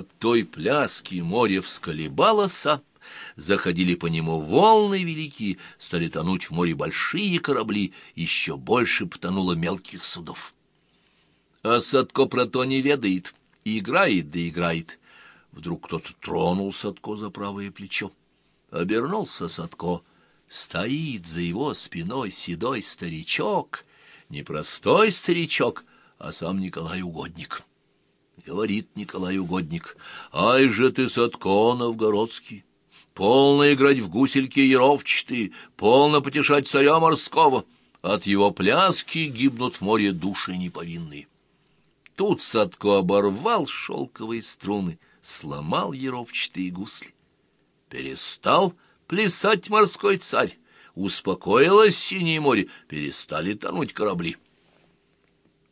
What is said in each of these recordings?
От той пляски море всколебалось, заходили по нему волны великие, стали тонуть в море большие корабли, еще больше потонуло мелких судов. А Садко про то не ведает, играет да играет. Вдруг кто-то тронул Садко за правое плечо. Обернулся Садко. Стоит за его спиной седой старичок, не простой старичок, а сам Николай Угодник. Говорит Николай Угодник, «Ай же ты, Садко Новгородский!» Полно играть в гусельки яровчатые, полно потешать царя морского. От его пляски гибнут в море души неповинные. Тут Садко оборвал шелковые струны, сломал яровчатые гусли. Перестал плясать морской царь, успокоилось синее море, перестали тонуть корабли.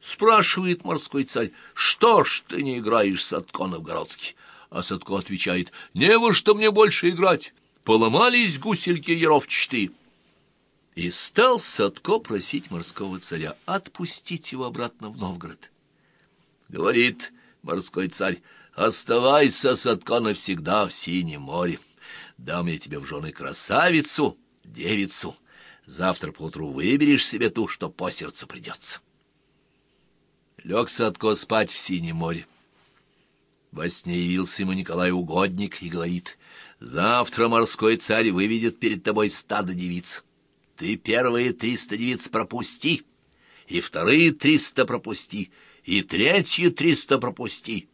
Спрашивает морской царь, что ж ты не играешь, Садко Новгородский? А Садко отвечает, не во что мне больше играть, поломались гусельки яровчатые. И стал Садко просить морского царя отпустить его обратно в Новгород. Говорит морской царь, оставайся, Садко, навсегда в Синем море. Дам я тебе в жены красавицу, девицу. Завтра поутру выберешь себе ту, что по сердцу придется. Лег Садко спать в Синем море. Во сне явился ему Николай Угодник и говорит, «Завтра морской царь выведет перед тобой стадо девиц. Ты первые триста девиц пропусти, и вторые триста пропусти, и третьи триста пропусти.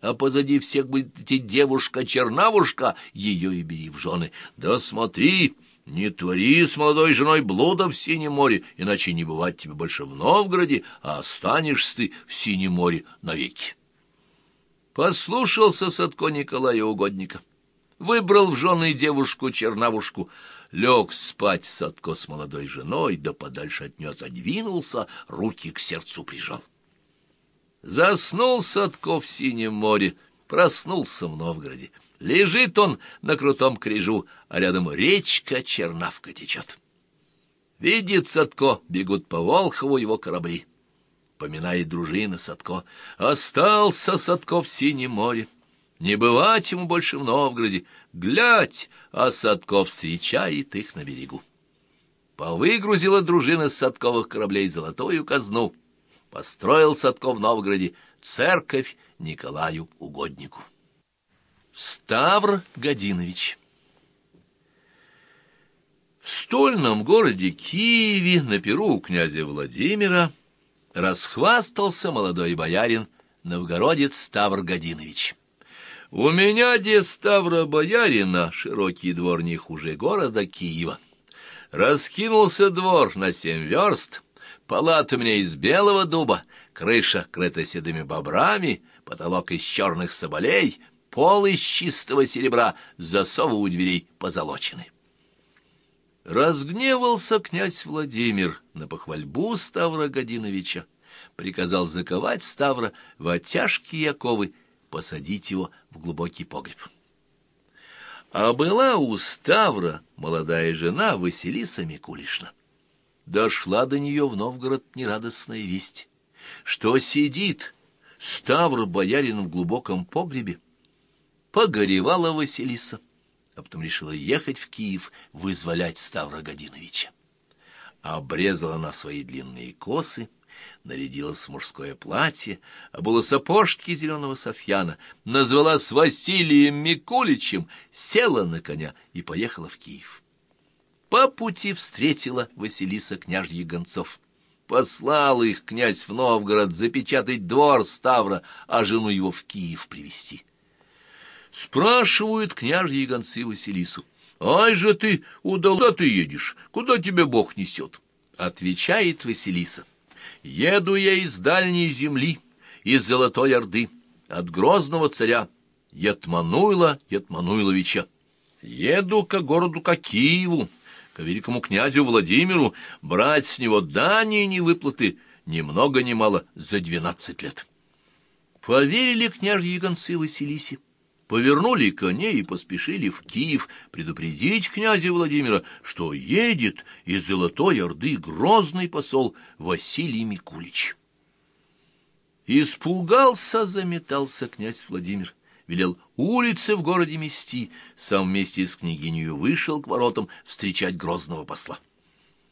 А позади всех будет идти девушка-чернавушка, ее и бери в жены. Да смотри!» Не твори с молодой женой блуда в Синем море, иначе не бывать тебе больше в Новгороде, а останешься ты в Синем море навеки. Послушался Садко Николая Угодника. Выбрал в жены девушку-чернавушку, лег спать Садко с молодой женой, да подальше от нее отодвинулся, руки к сердцу прижал. Заснул Садко в Синем море, проснулся в Новгороде. Лежит он на крутом крижу, а рядом речка Чернавка течет. Видит Садко, бегут по Волхову его корабли поминает дружина Садко. Остался Садко в Синем море. Не бывать ему больше в Новгороде. Глядь, а Садко встречает их на берегу. Повыгрузила дружина с Садковых кораблей золотую казну. Построил Садко в Новгороде церковь Николаю Угоднику. Ставр Годинович В стольном городе Киеве на перу у князя Владимира расхвастался молодой боярин новгородец Ставр Годинович. У меня, де Ставра боярина, широкий двор не хуже города Киева. Раскинулся двор на семь верст, палата у меня из белого дуба, крыша крыта седыми бобрами, потолок из черных соболей, пол из чистого серебра, засовы у дверей позолочены. Разгневался князь Владимир на похвальбу Ставра Годиновича, приказал заковать Ставра в оттяжкие оковы, посадить его в глубокий погреб. А была у Ставра молодая жена Василиса Микулишна. Дошла до нее в Новгород нерадостная весть, что сидит Ставр боярин в глубоком погребе. Погоревала Василиса а потом решила ехать в Киев вызволять Ставра Годиновича. Обрезала она свои длинные косы, нарядилась в мужское платье, обула сапожки зеленого софьяна, назвалась Василием Микуличем, села на коня и поехала в Киев. По пути встретила Василиса княжьих гонцов. Послал их князь в Новгород запечатать двор Ставра, а жену его в Киев привести. Спрашивают княжьи гонцы Василису. «Ай же ты, удала ты едешь? Куда тебя Бог несет?» Отвечает Василиса. «Еду я из дальней земли, из Золотой Орды, от грозного царя, Ятмануила Ятмануиловича. Еду к городу, к Киеву, к великому князю Владимиру, брать с него дани не выплаты, ни много ни мало, за двенадцать лет». Поверили княжьи гонцы Василисе повернули коней и поспешили в Киев предупредить князя Владимира, что едет из Золотой Орды грозный посол Василий Микулич. Испугался, заметался князь Владимир, велел улицы в городе мести, сам вместе с княгинью вышел к воротам встречать грозного посла.